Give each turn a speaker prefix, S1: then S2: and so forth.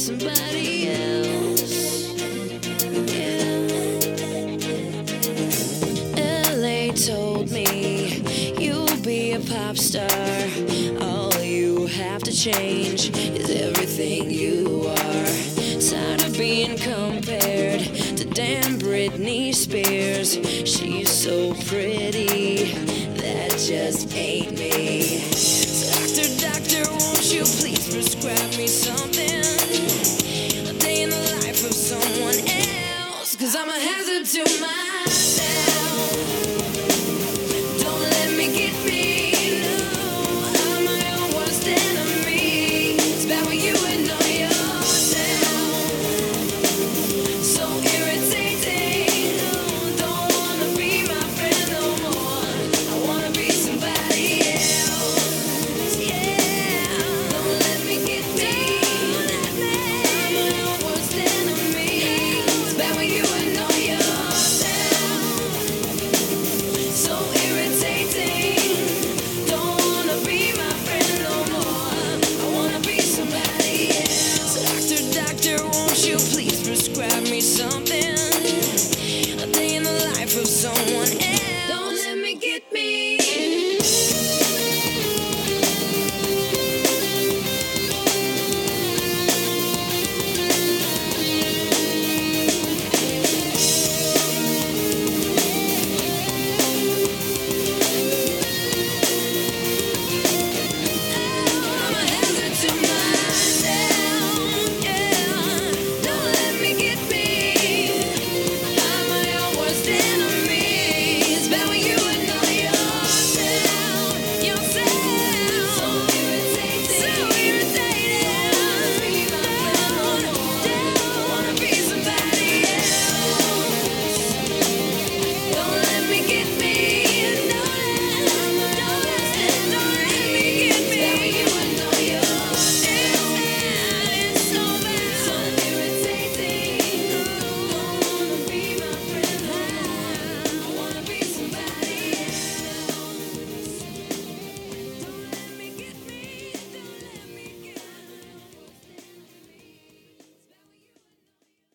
S1: somebody else. Yeah. LA told me you'll be a pop star. All you have to change is everything you are. Tired of being compared to damn Britney Spears. She's so pretty, that just ain't me. Doctor, doctor, won't you please prescribe me something? Cause I'm a hazard to my